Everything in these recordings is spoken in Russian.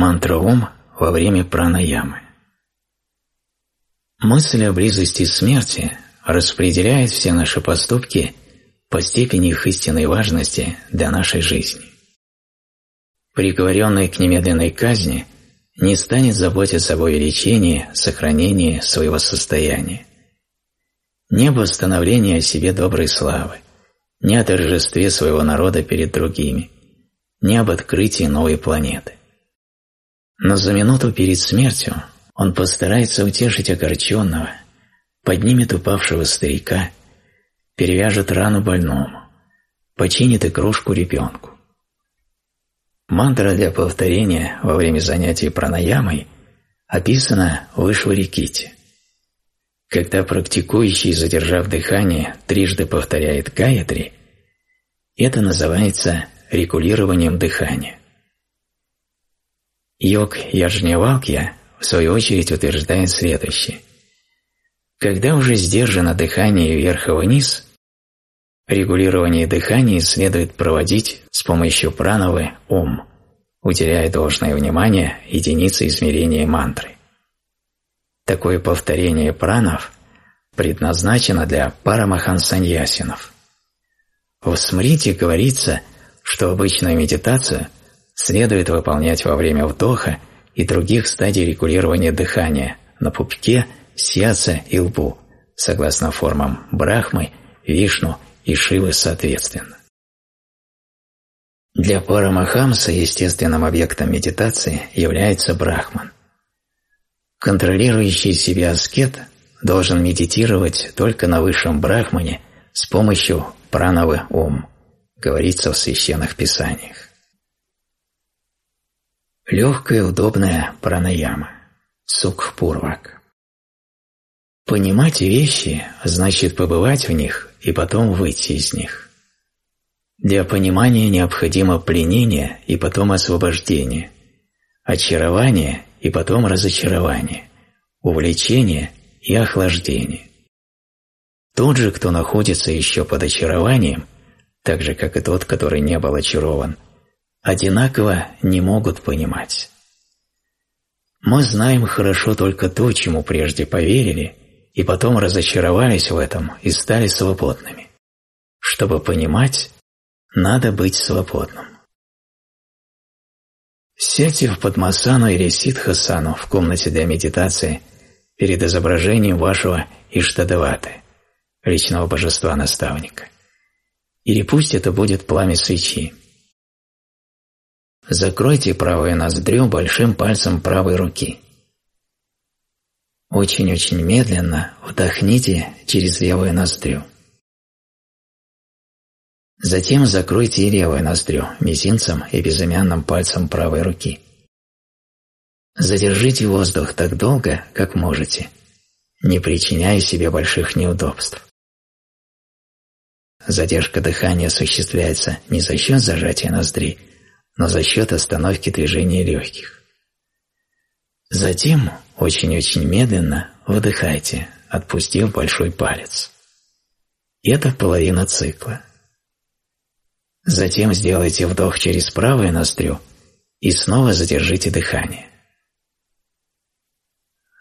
Мантра «Ом» во время пранаямы. Мысль о близости смерти распределяет все наши поступки по степени их истинной важности для нашей жизни. Приговоренный к немедленной казни не станет заботиться об увеличении, сохранении своего состояния. Не об восстановлении о себе доброй славы, не о торжестве своего народа перед другими, не об открытии новой планеты. Но за минуту перед смертью он постарается утешить огорченного, поднимет упавшего старика, перевяжет рану больному, починит игрушку ребенку. Мантра для повторения во время занятий пранаямой описана в Ишвариките. Когда практикующий, задержав дыхание, трижды повторяет гаятри, это называется регулированием дыхания. Йог яжневалки в свою очередь утверждает следующее. Когда уже сдержано дыхание вверх и вниз, регулирование дыхания следует проводить с помощью прановы ом, уделяя должное внимание единице измерения мантры. Такое повторение пранов предназначено для парамахансаньясинов. В смрите говорится, что обычная медитация – Следует выполнять во время вдоха и других стадий регулирования дыхания на пупке, сердце и лбу, согласно формам Брахмы, Вишну и Шивы соответственно. Для Парамахамса естественным объектом медитации является Брахман. Контролирующий себя аскет должен медитировать только на высшем Брахмане с помощью пранавы ум, говорится в священных писаниях. Легкая удобная пранаяма. Сук Пурвак. Понимать вещи значит побывать в них и потом выйти из них. Для понимания необходимо пленение и потом освобождение, очарование и потом разочарование, увлечение и охлаждение. Тот же, кто находится еще под очарованием, так же, как и тот, который не был очарован – одинаково не могут понимать. Мы знаем хорошо только то, чему прежде поверили, и потом разочаровались в этом и стали свободными. Чтобы понимать, надо быть свободным. Сядьте в Падмасану или Сидхасану в комнате для медитации перед изображением вашего Иштадаваты, личного божества-наставника. Или пусть это будет пламя свечи, Закройте правое ноздрю большим пальцем правой руки. Очень-очень медленно вдохните через левое ноздрю. Затем закройте левое ноздрю мизинцем и безымянным пальцем правой руки. Задержите воздух так долго, как можете, не причиняя себе больших неудобств. Задержка дыхания осуществляется не за счет зажатия ноздрей, но за счет остановки движения легких. Затем очень-очень медленно выдыхайте, отпустив большой палец. Это половина цикла. Затем сделайте вдох через правое ноздрю и снова задержите дыхание.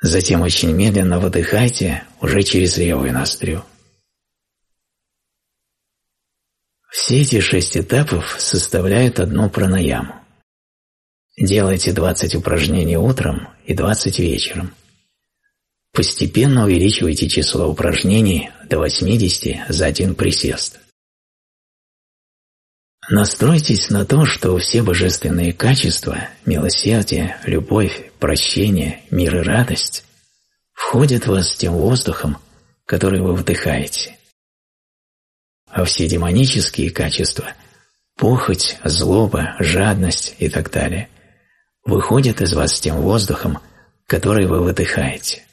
Затем очень медленно выдыхайте уже через левую ноздрю. Все эти шесть этапов составляют одну пранаяму. Делайте 20 упражнений утром и 20 вечером. Постепенно увеличивайте число упражнений до 80 за один присест. Настройтесь на то, что все божественные качества – милосердие, любовь, прощение, мир и радость – входят в вас тем воздухом, который вы вдыхаете а все демонические качества – похоть, злоба, жадность и так далее – выходят из вас тем воздухом, который вы выдыхаете.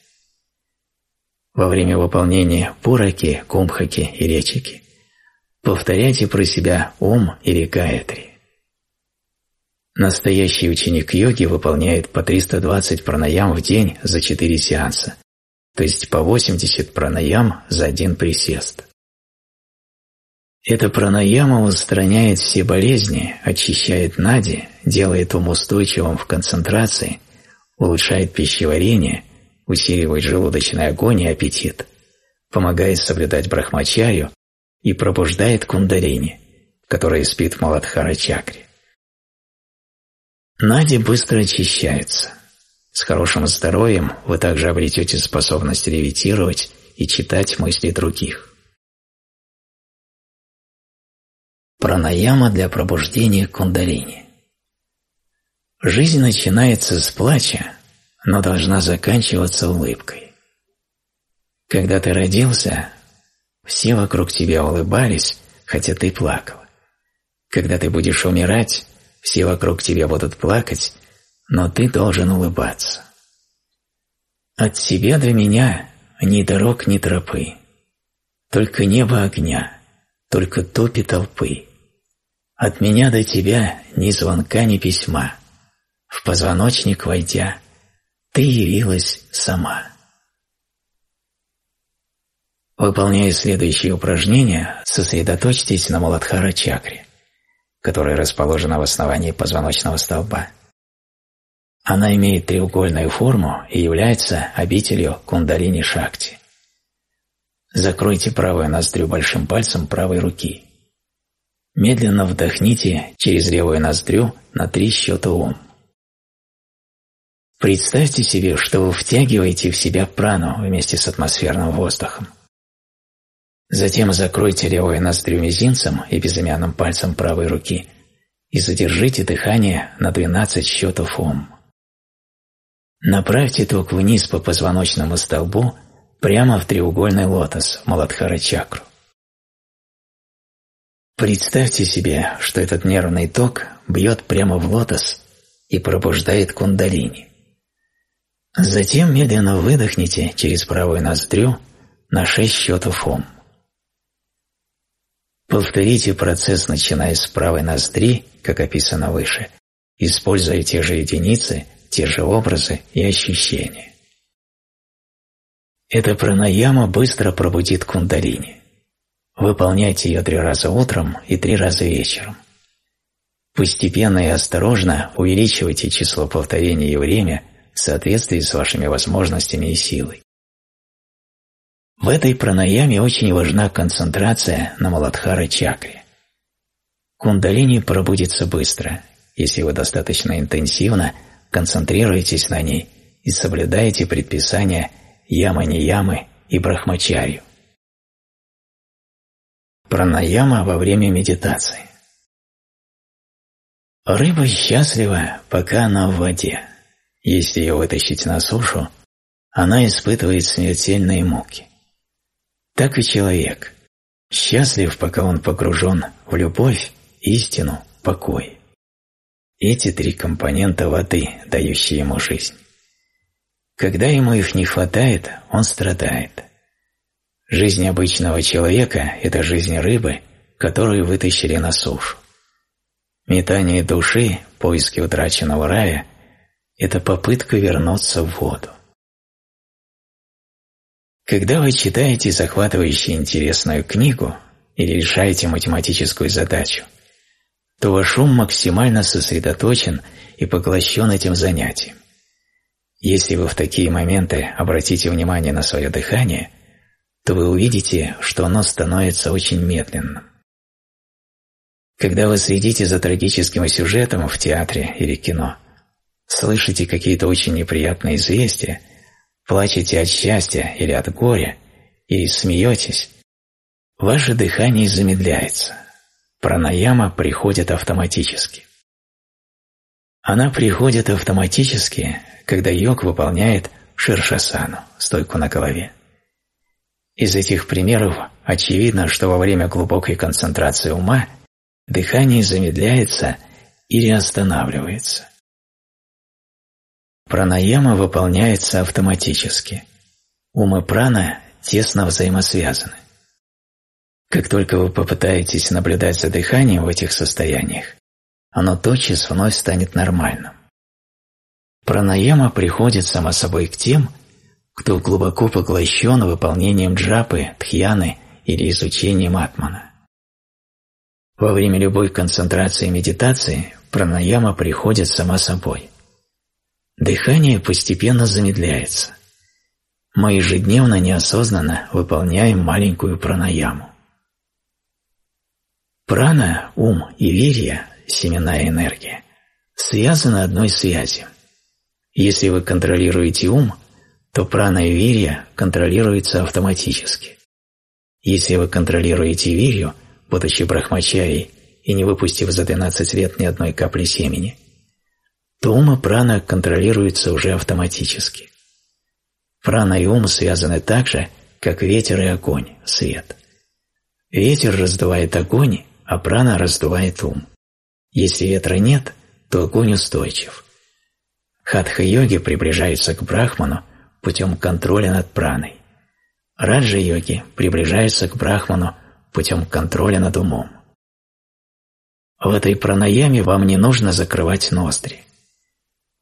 Во время выполнения пураки, кумхаки и речики повторяйте про себя ом или гаятри. Настоящий ученик йоги выполняет по 320 пранаям в день за 4 сеанса, то есть по 80 пранаям за один присест. Эта пранаяма устраняет все болезни, а очищает нади, делает ум устойчивым в концентрации, улучшает пищеварение, усиливает желудочный огонь и аппетит, помогает соблюдать брахмачаю и пробуждает кундалини, которая спит в Маладхара-чакре. Нади быстро очищается. С хорошим здоровьем вы также обретете способность ревитировать и читать мысли других. Пранаяма для пробуждения кундалини. Жизнь начинается с плача, но должна заканчиваться улыбкой. Когда ты родился, все вокруг тебя улыбались, хотя ты плакал. Когда ты будешь умирать, все вокруг тебя будут плакать, но ты должен улыбаться. От себя до меня ни дорог, ни тропы, только небо огня, только топи толпы. От меня до тебя ни звонка, ни письма. В позвоночник войдя, ты явилась сама. Выполняя следующие упражнения, сосредоточьтесь на Маладхара чакре, которая расположена в основании позвоночного столба. Она имеет треугольную форму и является обителью кундалини-шакти. Закройте правую ноздрю большим пальцем правой руки – Медленно вдохните через левую ноздрю на три счета ум. Представьте себе, что вы втягиваете в себя прану вместе с атмосферным воздухом. Затем закройте левую ноздрю мизинцем и безымянным пальцем правой руки и задержите дыхание на 12 счетов ум. Направьте ток вниз по позвоночному столбу прямо в треугольный лотос Маладхара чакру. Представьте себе, что этот нервный ток бьет прямо в лотос и пробуждает кундалини. Затем медленно выдохните через правую ноздрю на шесть счетов ум. Повторите процесс, начиная с правой ноздри, как описано выше, используя те же единицы, те же образы и ощущения. Эта пранаяма быстро пробудит кундалини. Выполняйте ее три раза утром и три раза вечером. Постепенно и осторожно увеличивайте число повторений и время в соответствии с вашими возможностями и силой. В этой пранаяме очень важна концентрация на Маладхара-чакре. Кундалини пробудится быстро, если вы достаточно интенсивно концентрируетесь на ней и соблюдаете предписания ямы-не-ямы и брахмачарью пранаяма во время медитации. Рыба счастлива, пока она в воде. Если ее вытащить на сушу, она испытывает смертельные муки. Так и человек счастлив, пока он погружен в любовь, истину, покой. Эти три компонента воды, дающие ему жизнь. Когда ему их не хватает, он страдает. Жизнь обычного человека – это жизнь рыбы, которую вытащили на сушу. Метание души, поиски утраченного рая – это попытка вернуться в воду. Когда вы читаете захватывающую интересную книгу или решаете математическую задачу, то ваш ум максимально сосредоточен и поглощен этим занятием. Если вы в такие моменты обратите внимание на свое дыхание – то вы увидите, что оно становится очень медленным. Когда вы следите за трагическим сюжетом в театре или кино, слышите какие-то очень неприятные известия, плачете от счастья или от горя, и смеетесь, ваше дыхание замедляется, пранаяма приходит автоматически. Она приходит автоматически, когда йог выполняет ширшасану, стойку на голове. Из этих примеров очевидно, что во время глубокой концентрации ума дыхание замедляется или останавливается. Пранаяма выполняется автоматически. Ум и прана тесно взаимосвязаны. Как только вы попытаетесь наблюдать за дыханием в этих состояниях, оно тотчас вновь станет нормальным. Пранаяма приходит само собой к тем, кто глубоко поглощен выполнением джапы, тхьяны или изучением атмана. Во время любой концентрации медитации пранаяма приходит сама собой. Дыхание постепенно замедляется. Мы ежедневно неосознанно выполняем маленькую пранаяму. Прана, ум и вирья, семена и энергия, связаны одной связью. Если вы контролируете ум – то прана и вирья контролируются автоматически. Если вы контролируете вирью, будучи брахмачари и не выпустив за 12 лет ни одной капли семени, то ума прана контролируется уже автоматически. Прана и ум связаны так же, как ветер и огонь, свет. Ветер раздувает огонь, а прана раздувает ум. Если ветра нет, то огонь устойчив. Хатха-йоги приближаются к брахману – путем контроля над праной. Раджа-йоги приближается к брахману путем контроля над умом. В этой пранаяме вам не нужно закрывать ноздри.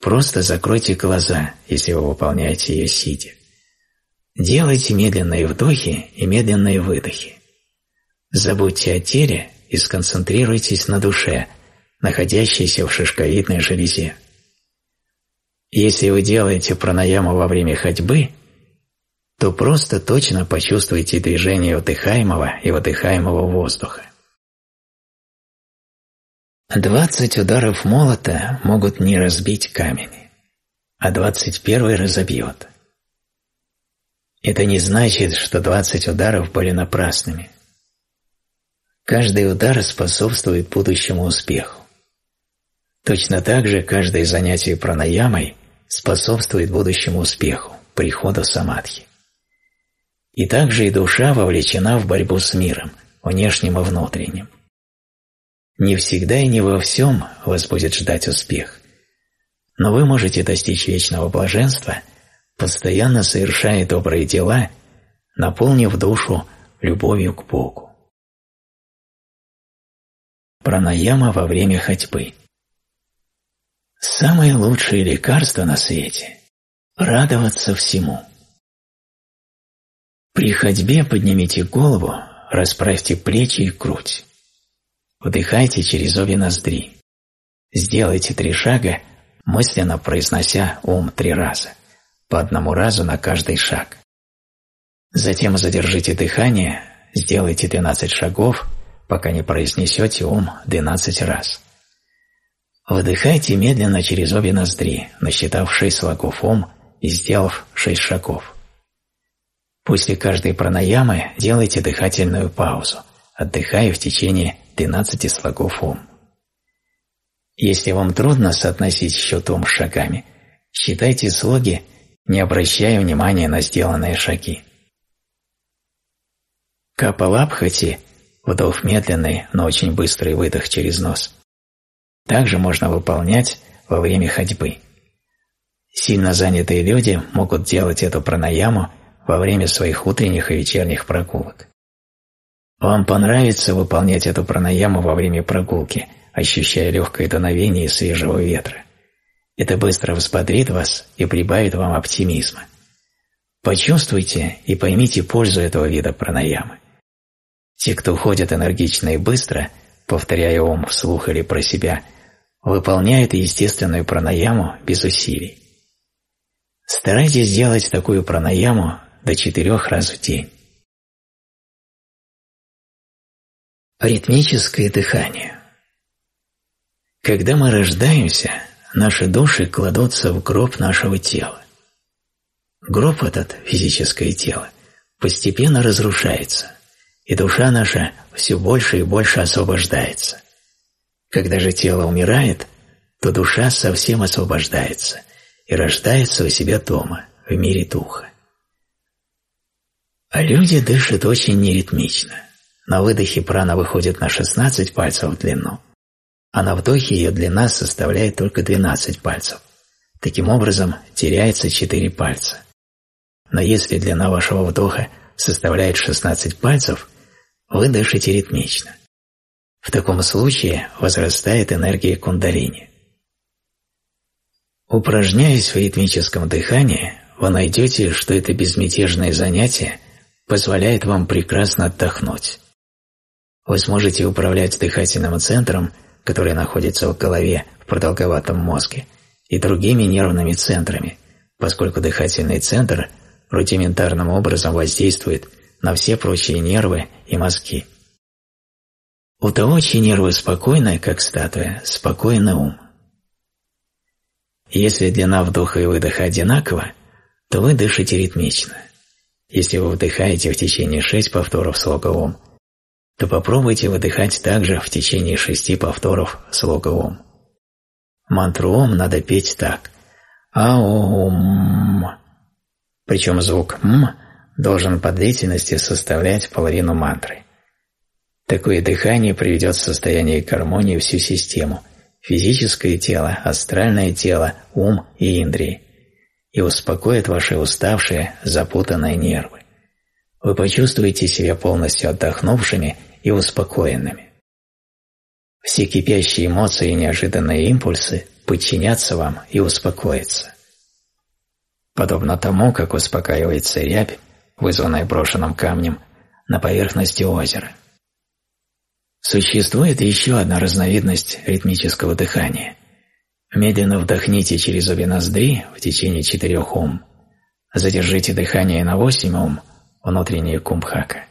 Просто закройте глаза, если вы выполняете ее сидя. Делайте медленные вдохи и медленные выдохи. Забудьте о теле и сконцентрируйтесь на душе, находящейся в шишковидной железе. Если вы делаете пранаяму во время ходьбы, то просто точно почувствуете движение вдыхаемого и выдыхаемого воздуха. 20 ударов молота могут не разбить камень, а 21 разобьет. Это не значит, что 20 ударов были напрасными. Каждый удар способствует будущему успеху. Точно так же каждое занятие пранаямой – способствует будущему успеху, приходу самадхи. И также и душа вовлечена в борьбу с миром, внешним и внутренним. Не всегда и не во всем вас будет ждать успех. Но вы можете достичь вечного блаженства, постоянно совершая добрые дела, наполнив душу любовью к Богу. Пранаяма во время ходьбы – Самое лучшее лекарство на свете – радоваться всему. При ходьбе поднимите голову, расправьте плечи и грудь. Вдыхайте через обе ноздри. Сделайте три шага, мысленно произнося ум три раза, по одному разу на каждый шаг. Затем задержите дыхание, сделайте 12 шагов, пока не произнесете ум 12 раз. Выдыхайте медленно через обе ноздри, насчитав шесть слогов ом и сделав шесть шагов. После каждой пранаямы делайте дыхательную паузу, отдыхая в течение 12 слогов ом. Если вам трудно соотносить счет ом с шагами, считайте слоги, не обращая внимания на сделанные шаги. Капалабхати – вдох медленный, но очень быстрый выдох через нос также можно выполнять во время ходьбы. Сильно занятые люди могут делать эту пранаяму во время своих утренних и вечерних прогулок. Вам понравится выполнять эту пранаяму во время прогулки, ощущая легкое дуновение свежего ветра. Это быстро взбодрит вас и прибавит вам оптимизма. Почувствуйте и поймите пользу этого вида пранаямы. Те, кто ходят энергично и быстро, повторяя ум вслух или про себя – выполняет естественную пранаяму без усилий. Старайтесь сделать такую пранаяму до четырех раз в день. Ритмическое дыхание. Когда мы рождаемся, наши души кладутся в гроб нашего тела. Гроб этот, физическое тело, постепенно разрушается, и душа наша все больше и больше освобождается. Когда же тело умирает, то душа совсем освобождается и рождается у себя дома, в мире духа. А люди дышат очень неритмично. На выдохе прана выходит на 16 пальцев в длину, а на вдохе ее длина составляет только 12 пальцев. Таким образом, теряется 4 пальца. Но если длина вашего вдоха составляет 16 пальцев, вы дышите ритмично – в таком случае возрастает энергия кундалини. Упражняясь в ритмическом дыхании, вы найдете, что это безмятежное занятие позволяет вам прекрасно отдохнуть. Вы сможете управлять дыхательным центром, который находится в голове в продолговатом мозге, и другими нервными центрами, поскольку дыхательный центр рудиментарным образом воздействует на все прочие нервы и мозги – у того, чьи нервы спокойны, как статуя, спокойны ум. Если длина вдоха и выдоха одинакова, то вы дышите ритмично. Если вы вдыхаете в течение шесть повторов слога «Ом», то попробуйте выдыхать также в течение шести повторов слога «Ом». Мантру «Ом» надо петь так. «Аум». Причем звук «М» должен по длительности составлять половину мантры. Такое дыхание приведет в состояние гармонии всю систему – физическое тело, астральное тело, ум и индрии – и успокоит ваши уставшие, запутанные нервы. Вы почувствуете себя полностью отдохнувшими и успокоенными. Все кипящие эмоции и неожиданные импульсы подчинятся вам и успокоятся. Подобно тому, как успокаивается рябь, вызванная брошенным камнем, на поверхности озера – Существует еще одна разновидность ритмического дыхания. Медленно вдохните через обе ноздри в течение четырех ум. Задержите дыхание на восемь ум, внутреннее кумбхака.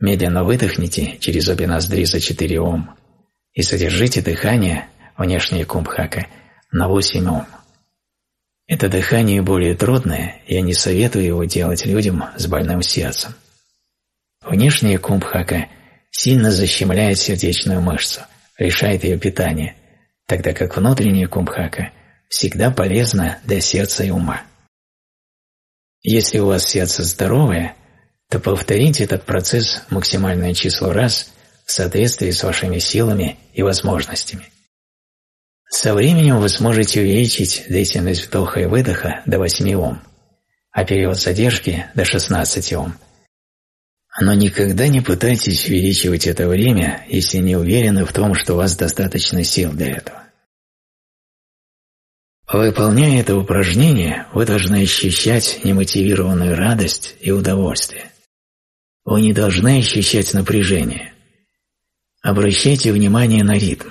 Медленно выдохните через обе ноздри за четыре ум и задержите дыхание, внешнее кумбхака, на восемь ум. Это дыхание более трудное, я не советую его делать людям с больным сердцем. Внешнее кумбхака – сильно защемляет сердечную мышцу, решает ее питание, тогда как внутренняя кумхака всегда полезна для сердца и ума. Если у вас сердце здоровое, то повторите этот процесс максимальное число раз в соответствии с вашими силами и возможностями. Со временем вы сможете увеличить длительность вдоха и выдоха до 8 Ом, а период задержки – до 16 Ом – но никогда не пытайтесь увеличивать это время, если не уверены в том, что у вас достаточно сил для этого. Выполняя это упражнение, вы должны ощущать немотивированную радость и удовольствие. Вы не должны ощущать напряжение. Обращайте внимание на ритм.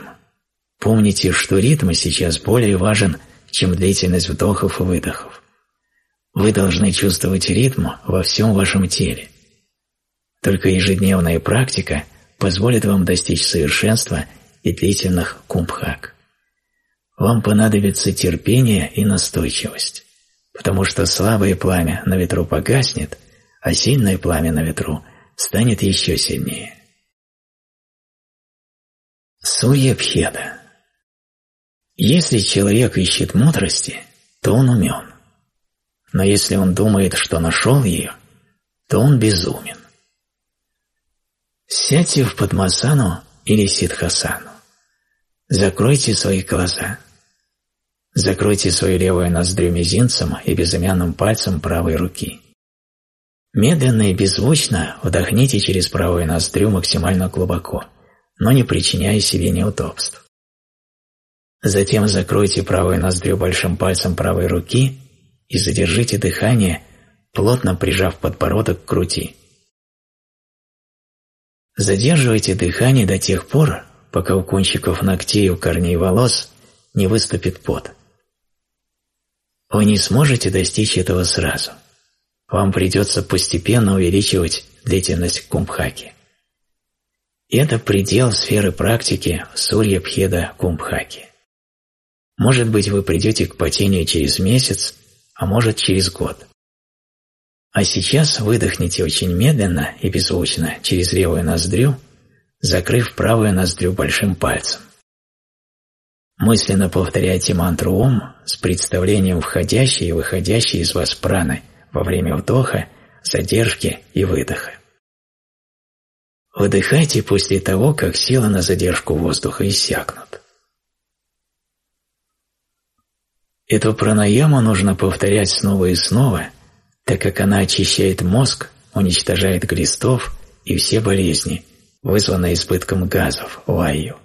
Помните, что ритм сейчас более важен, чем длительность вдохов и выдохов. Вы должны чувствовать ритм во всем вашем теле – только ежедневная практика позволит вам достичь совершенства и длительных кумбхак. Вам понадобится терпение и настойчивость, потому что слабое пламя на ветру погаснет, а сильное пламя на ветру станет еще сильнее. Сурьябхеда Если человек ищет мудрости, то он умен. Но если он думает, что нашел ее, то он безумен. Сядьте в Падмасану или Сидхасану. Закройте свои глаза. Закройте свою левую ноздрю мизинцем и безымянным пальцем правой руки. Медленно и беззвучно вдохните через правую ноздрю максимально глубоко, но не причиняя себе неудобств. Затем закройте правую ноздрю большим пальцем правой руки и задержите дыхание, плотно прижав подбородок к груди. Задерживайте дыхание до тех пор, пока у кончиков ногтей и у корней волос не выступит пот. Вы не сможете достичь этого сразу. Вам придется постепенно увеличивать длительность кумбхаки. Это предел сферы практики Сурья Пхеда Кумбхаки. Может быть, вы придете к потению через месяц, а может через год. А сейчас выдохните очень медленно и беззвучно через левую ноздрю, закрыв правую ноздрю большим пальцем. Мысленно повторяйте мантру «Ом» с представлением входящей и выходящей из вас праны во время вдоха, задержки и выдоха. Выдыхайте после того, как силы на задержку воздуха иссякнут. Эту пранаяму нужно повторять снова и снова – так как она очищает мозг, уничтожает глистов и все болезни, вызванные избытком газов, ваю.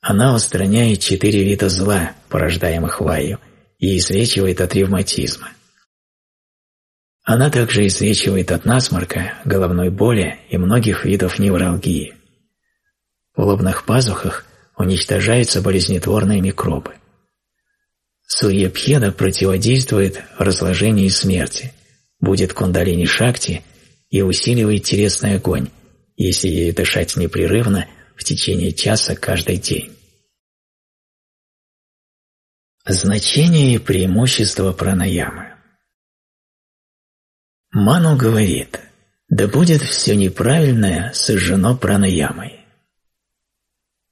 Она устраняет четыре вида зла, порождаемых ваю, и излечивает от ревматизма. Она также излечивает от насморка, головной боли и многих видов невралгии. В лобных пазухах уничтожаются болезнетворные микробы – Сурья-пьяна противодействует разложению и смерти, будет кундалини-шакти и усиливает телесный огонь, если ей дышать непрерывно в течение часа каждый день. Значение и преимущество пранаямы Ману говорит, да будет все неправильное сожжено пранаямой.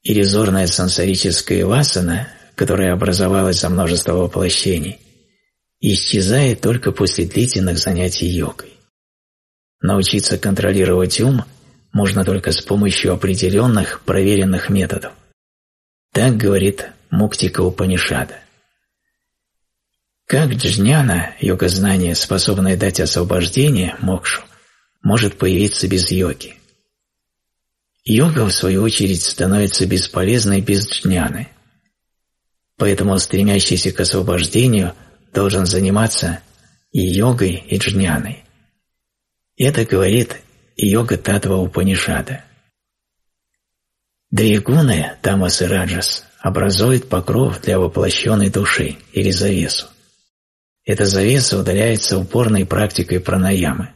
Иллюзорная сансарическая васана которая образовалась за множество воплощений, исчезает только после длительных занятий йогой. Научиться контролировать ум можно только с помощью определенных проверенных методов. Так говорит Муктика Упанишада. Как джняна, йога-знание, способное дать освобождение, мокшу, может появиться без йоги? Йога, в свою очередь, становится бесполезной без джняны, Поэтому стремящийся к освобождению должен заниматься и йогой, и джняной. Это говорит йога Татва Упанишада. Две гуны, тамас и раджас, образуют покров для воплощенной души или завесу. Эта завеса удаляется упорной практикой пранаямы.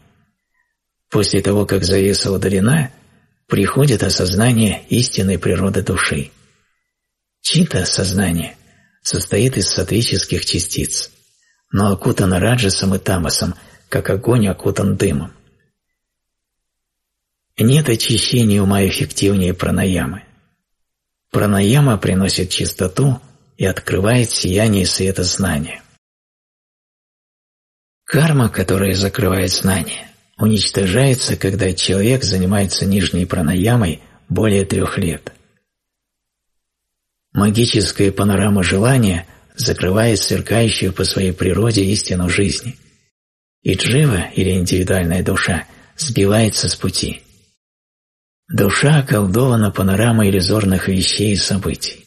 После того, как завеса удалена, приходит осознание истинной природы души. Чита – сознание, состоит из сатвических частиц, но окутан раджасом и тамасом, как огонь окутан дымом. Нет очищения ума эффективнее пранаямы. Пранаяма приносит чистоту и открывает сияние света знания. Карма, которая закрывает знание, уничтожается, когда человек занимается нижней пранаямой более трех лет – Магическая панорама желания закрывает сверкающую по своей природе истину жизни. И джива, или индивидуальная душа, сбивается с пути. Душа околдована панорамой иллюзорных вещей и событий.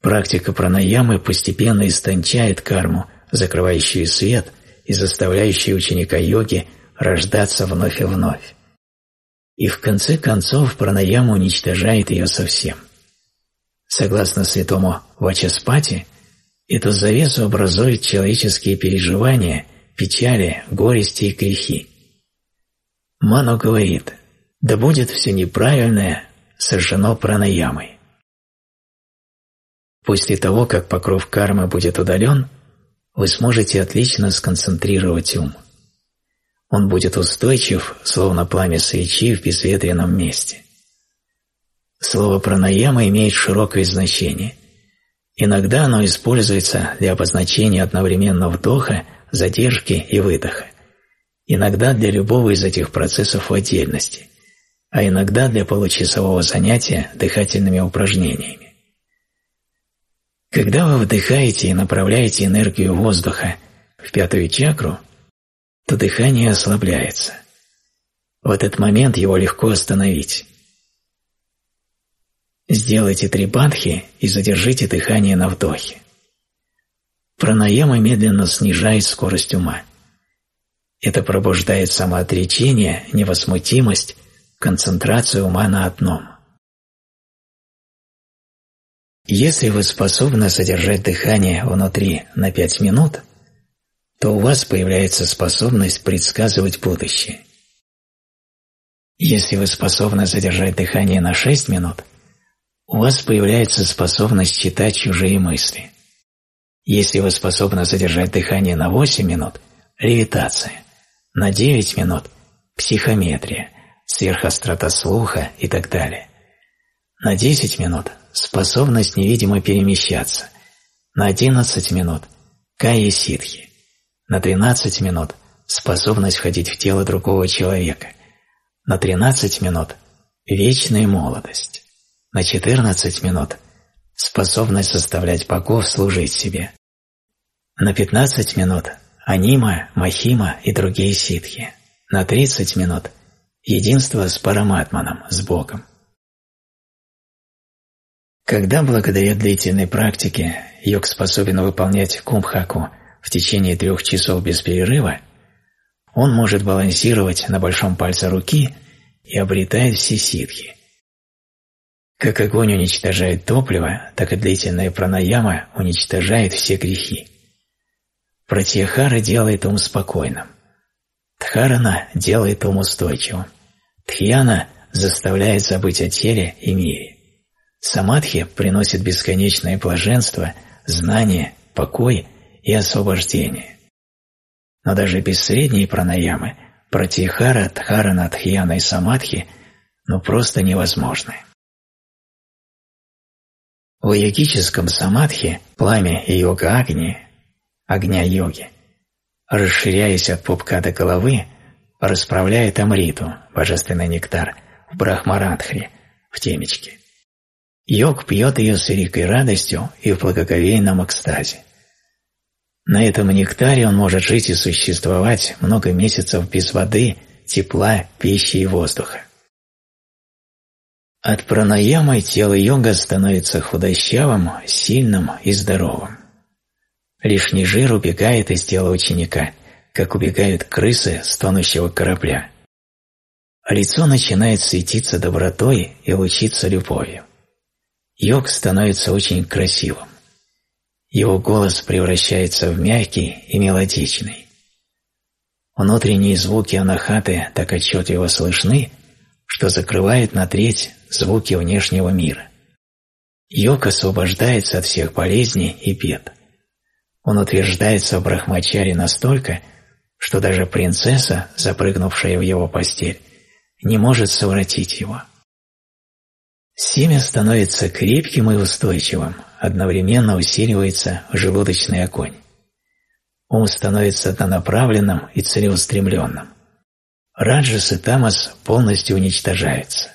Практика пранаямы постепенно истончает карму, закрывающую свет и заставляющую ученика йоги рождаться вновь и вновь. И в конце концов пранаяму уничтожает ее совсем. Согласно святому Вачаспати, эту завесу образуют человеческие переживания, печали, горести и грехи. Ману говорит, да будет все неправильное сожжено пранаямой. После того, как покров кармы будет удален, вы сможете отлично сконцентрировать ум. Он будет устойчив, словно пламя свечи в безветренном месте. Слово «пранаема» имеет широкое значение. Иногда оно используется для обозначения одновременно вдоха, задержки и выдоха. Иногда для любого из этих процессов в отдельности, а иногда для получасового занятия дыхательными упражнениями. Когда вы вдыхаете и направляете энергию воздуха в пятую чакру, то дыхание ослабляется. В этот момент его легко остановить. Сделайте три бадхи и задержите дыхание на вдохе. Пранаяма медленно снижает скорость ума. Это пробуждает самоотречение, невозмутимость, концентрацию ума на одном. Если вы способны задержать дыхание внутри на пять минут, то у вас появляется способность предсказывать будущее. Если вы способны задержать дыхание на шесть минут – у вас появляется способность читать чужие мысли. Если вы способны задержать дыхание на 8 минут – левитация, на 9 минут – психометрия, сверхострота слуха и так далее. На 10 минут – способность невидимо перемещаться, на 11 минут – кайя ситхи, на 13 минут – способность входить в тело другого человека, на 13 минут – вечная молодость на 14 минут способность заставлять богов служить себе. На 15 минут – анима, махима и другие ситхи. На 30 минут – единство с параматманом, с Богом. Когда благодаря длительной практике йог способен выполнять кумхаку в течение трех часов без перерыва, он может балансировать на большом пальце руки и обретает все ситхи – как огонь уничтожает топливо, так и длительная пранаяма уничтожает все грехи. Пратьяхара делает ум спокойным. тхарана делает ум устойчивым. Тхьяна заставляет забыть о теле и мире. Самадхи приносит бесконечное блаженство, знание, покой и освобождение. Но даже без средней пранаямы пратихара, тхарана, тхьяна и самадхи ну просто невозможны. В йогическом самадхи пламя йога огни, огня йоги, расширяясь от пупка до головы, расправляет амриту, божественный нектар, в брахмарадхре, в темечке. Йог пьет ее с великой радостью и в благоговейном экстазе. На этом нектаре он может жить и существовать много месяцев без воды, тепла, пищи и воздуха. От пранаямы тело йога становится худощавым, сильным и здоровым. Лишний жир убегает из тела ученика, как убегают крысы с тонущего корабля. А лицо начинает светиться добротой и лучиться любовью. Йог становится очень красивым. Его голос превращается в мягкий и мелодичный. Внутренние звуки анахаты так отчетливо слышны, что закрывает на треть звуки внешнего мира. Йог освобождается от всех болезней и бед. Он утверждается в брахмачаре настолько, что даже принцесса, запрыгнувшая в его постель, не может совратить его. Семя становится крепким и устойчивым, одновременно усиливается желудочный огонь. Ум становится однонаправленным и целеустремленным. Раджас и Тамас полностью уничтожаются.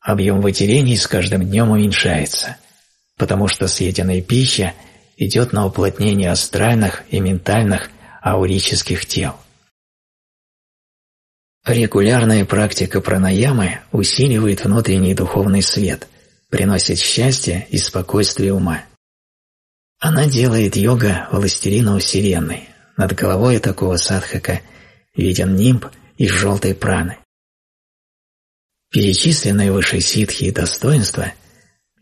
Объем выделений с каждым днем уменьшается, потому что съеденная пища идет на уплотнение астральных и ментальных аурических тел. Регулярная практика пранаямы усиливает внутренний духовный свет, приносит счастье и спокойствие ума. Она делает йога властелина Вселенной. Над головой такого садхака виден нимб и желтой праны. Перечисленные выше ситхи и достоинства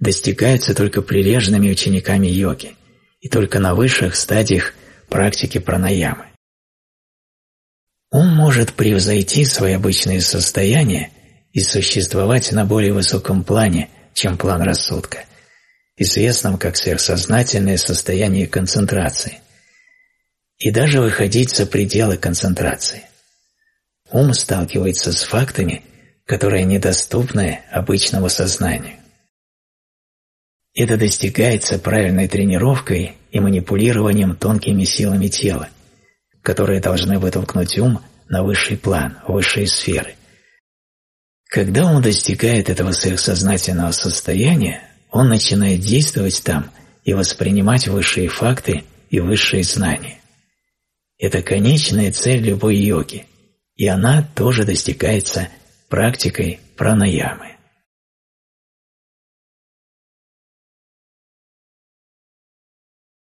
достигаются только прилежными учениками йоги и только на высших стадиях практики пранаямы. Ум может превзойти свои обычные состояния и существовать на более высоком плане, чем план рассудка, известном как сверхсознательное состояние концентрации, и даже выходить за пределы концентрации – Ум сталкивается с фактами, которые недоступны обычному сознанию. Это достигается правильной тренировкой и манипулированием тонкими силами тела, которые должны вытолкнуть ум на высший план, высшие сферы. Когда он достигает этого сверхсознательного состояния, он начинает действовать там и воспринимать высшие факты и высшие знания. Это конечная цель любой йоги – и она тоже достигается практикой пранаямы.